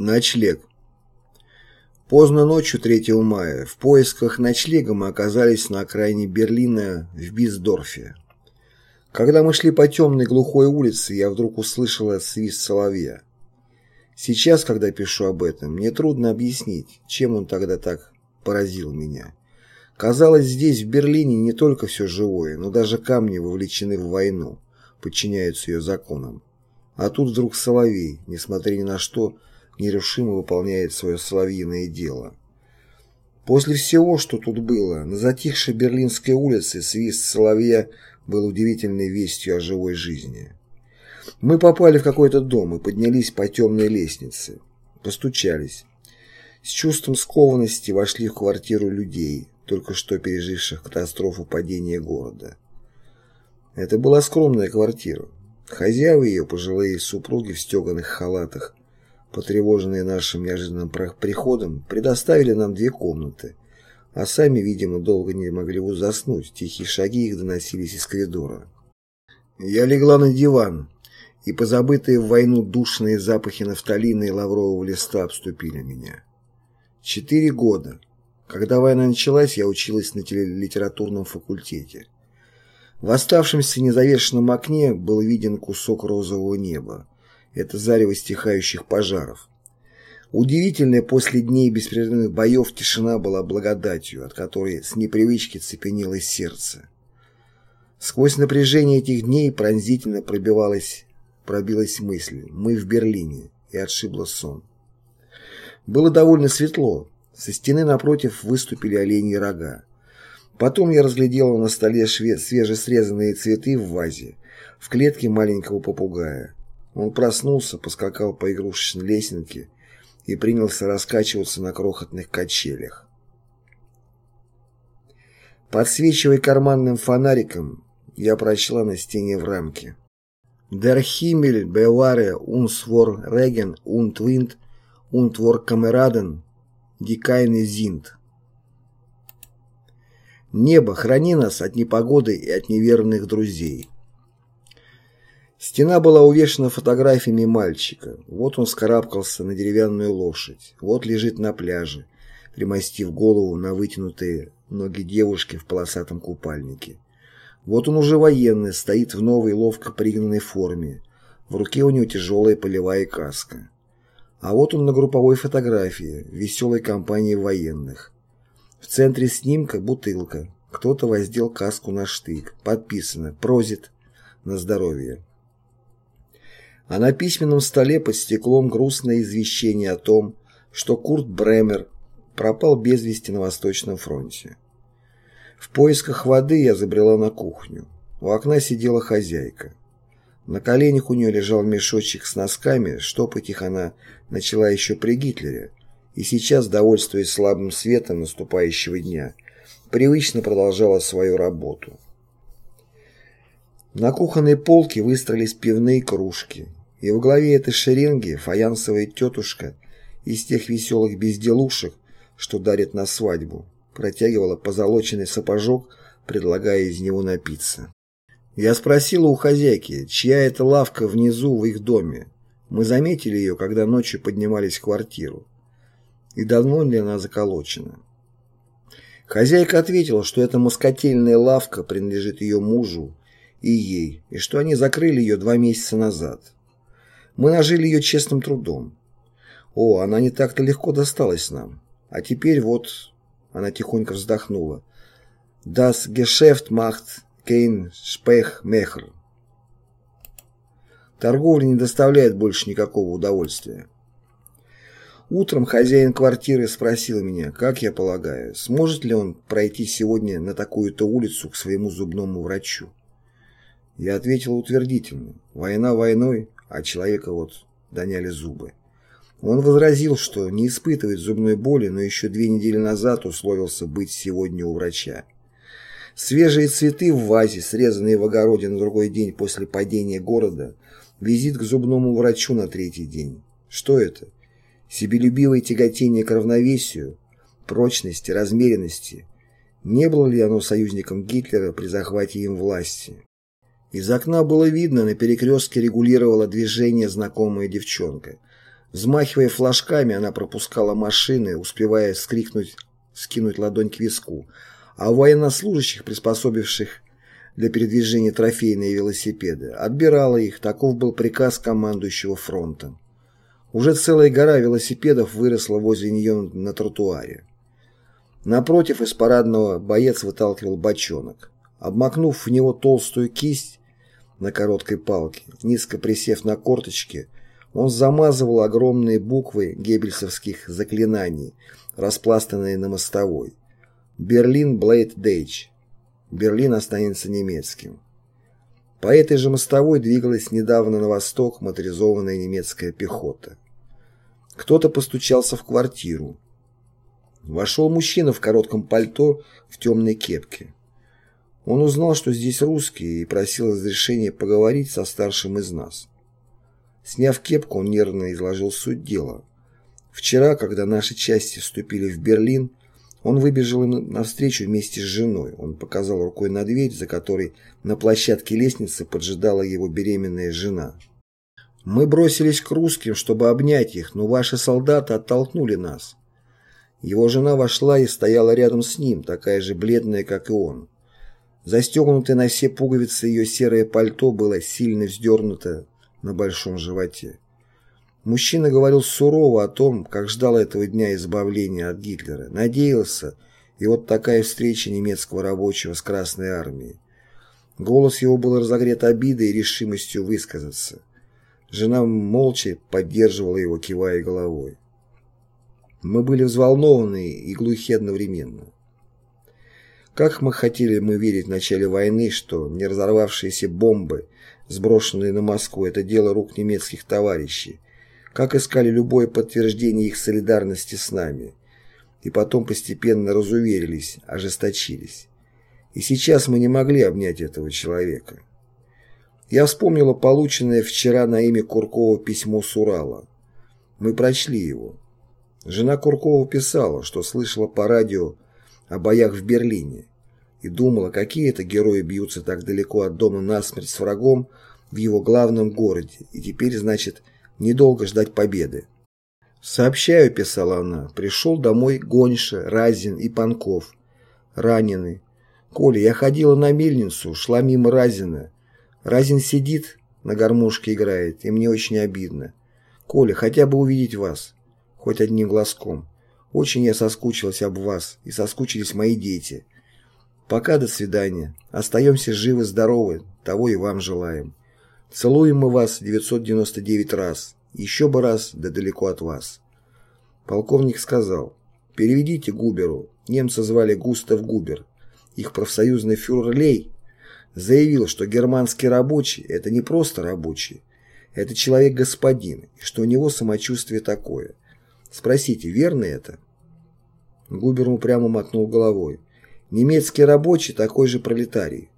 Ночлег. Поздно ночью 3 мая в поисках ночлега мы оказались на окраине Берлина в Бисдорфе. Когда мы шли по темной глухой улице, я вдруг услышала свист соловья. Сейчас, когда пишу об этом, мне трудно объяснить, чем он тогда так поразил меня. Казалось, здесь, в Берлине, не только все живое, но даже камни вовлечены в войну, подчиняются ее законам. А тут вдруг соловей, несмотря ни на что, нерушимо выполняет свое соловьиное дело. После всего, что тут было, на затихшей Берлинской улице свист соловья был удивительной вестью о живой жизни. Мы попали в какой-то дом и поднялись по темной лестнице. Постучались. С чувством скованности вошли в квартиру людей, только что переживших катастрофу падения города. Это была скромная квартира. Хозяева ее, пожилые супруги в стеганых халатах, потревоженные нашим неожиданным приходом, предоставили нам две комнаты, а сами, видимо, долго не могли заснуть, тихие шаги их доносились из коридора. Я легла на диван, и позабытые в войну душные запахи нафталина и лаврового листа обступили меня. Четыре года. Когда война началась, я училась на литературном факультете. В оставшемся незавершенном окне был виден кусок розового неба, это зарево стихающих пожаров. Удивительная после дней беспрерывных боев тишина была благодатью, от которой с непривычки цепенелось сердце. Сквозь напряжение этих дней пронзительно пробивалась, пробилась мысль «Мы в Берлине» и отшибло сон. Было довольно светло. Со стены напротив выступили оленьи рога. Потом я разглядела на столе свежесрезанные цветы в вазе, в клетке маленького попугая. Он проснулся, поскакал по игрушечной лесенке и принялся раскачиваться на крохотных качелях. Подсвечивая карманным фонариком, я прочла на стене в рамке. «Der Himmel bewahre uns vor Regen und Wind und vor Kameraden, die keine sind». «Небо, храни нас от непогоды и от неверных друзей». Стена была увешана фотографиями мальчика. Вот он скарабкался на деревянную лошадь. Вот лежит на пляже, примостив голову на вытянутые ноги девушки в полосатом купальнике. Вот он уже военный, стоит в новой ловко пригнанной форме. В руке у него тяжелая полевая каска. А вот он на групповой фотографии, веселой компании военных. В центре снимка бутылка. Кто-то воздел каску на штык. Подписано «Прозит» на здоровье а на письменном столе под стеклом грустное извещение о том, что Курт Бремер пропал без вести на Восточном фронте. В поисках воды я забрела на кухню. У окна сидела хозяйка. На коленях у нее лежал мешочек с носками, штопать их она начала еще при Гитлере, и сейчас, довольствуясь слабым светом наступающего дня, привычно продолжала свою работу. На кухонной полке выстроились пивные кружки, и в главе этой шеренги фаянсовая тетушка из тех веселых безделушек, что дарит на свадьбу, протягивала позолоченный сапожок, предлагая из него напиться. Я спросила у хозяйки, чья это лавка внизу в их доме. Мы заметили ее, когда ночью поднимались в квартиру. И давно ли она заколочена? Хозяйка ответила, что эта москотельная лавка принадлежит ее мужу и ей, и что они закрыли ее два месяца назад. Мы нажили ее честным трудом. О, она не так-то легко досталась нам. А теперь вот... Она тихонько вздохнула. Das Geschäft macht kein Spechmecher. Торговля не доставляет больше никакого удовольствия. Утром хозяин квартиры спросил меня, как я полагаю, сможет ли он пройти сегодня на такую-то улицу к своему зубному врачу. Я ответил утвердительно. Война войной, а человека вот доняли зубы. Он возразил, что не испытывает зубной боли, но еще две недели назад условился быть сегодня у врача. Свежие цветы в вазе, срезанные в огороде на другой день после падения города, визит к зубному врачу на третий день. Что это? Себелюбивое тяготение к равновесию, прочности, размеренности. Не было ли оно союзником Гитлера при захвате им власти? Из окна было видно, на перекрестке регулировала движение знакомая девчонка. Взмахивая флажками, она пропускала машины, успевая скрикнуть, скинуть ладонь к виску, а у военнослужащих, приспособивших для передвижения трофейные велосипеды, отбирала их, таков был приказ командующего фронтом. Уже целая гора велосипедов выросла возле нее на тротуаре. Напротив из парадного боец выталкивал бочонок. Обмакнув в него толстую кисть на короткой палке, низко присев на корточки, он замазывал огромные буквы геббельсовских заклинаний, распластанные на мостовой. «Берлин Блейд Дейч». Берлин останется немецким. По этой же мостовой двигалась недавно на восток моторизованная немецкая пехота. Кто-то постучался в квартиру. Вошел мужчина в коротком пальто в темной кепке. Он узнал, что здесь русские, и просил разрешения поговорить со старшим из нас. Сняв кепку, он нервно изложил суть дела. Вчера, когда наши части вступили в Берлин, он выбежал им навстречу вместе с женой. Он показал рукой на дверь, за которой на площадке лестницы поджидала его беременная жена. Мы бросились к русским, чтобы обнять их, но ваши солдаты оттолкнули нас. Его жена вошла и стояла рядом с ним, такая же бледная, как и он. Застегнутое на все пуговицы ее серое пальто было сильно вздернуто на большом животе. Мужчина говорил сурово о том, как ждал этого дня избавления от Гитлера, надеялся, и вот такая встреча немецкого рабочего с Красной Армией. Голос его был разогрет обидой и решимостью высказаться. Жена молча поддерживала его, кивая головой. Мы были взволнованы и глухи одновременно. Как мы хотели мы верить в начале войны, что не разорвавшиеся бомбы, сброшенные на Москву, это дело рук немецких товарищей, как искали любое подтверждение их солидарности с нами, и потом постепенно разуверились, ожесточились. И сейчас мы не могли обнять этого человека. Я вспомнила полученное вчера на имя Куркова письмо с Урала. Мы прочли его. Жена Куркова писала, что слышала по радио о боях в Берлине и думала, какие это герои бьются так далеко от дома насмерть с врагом в его главном городе, и теперь, значит, недолго ждать победы. «Сообщаю», — писала она, — «пришел домой Гоньша, Разин и Панков, ранены. Коля, я ходила на мельницу, шла мимо Разина. Разин сидит, на гармошке играет, и мне очень обидно. Коля, хотя бы увидеть вас, хоть одним глазком. Очень я соскучилась об вас, и соскучились мои дети. Пока до свидания. Остаемся живы-здоровы, того и вам желаем. Целуем мы вас 999 раз, еще бы раз, да далеко от вас. Полковник сказал, переведите Губеру, немца звали Густав Губер. Их профсоюзный фюрер Лей заявил, что германский рабочий – это не просто рабочий, это человек-господин, и что у него самочувствие такое. Спросите, верно это? Губер упрямо мотнул головой. Немецкий рабочий такой же пролетарий.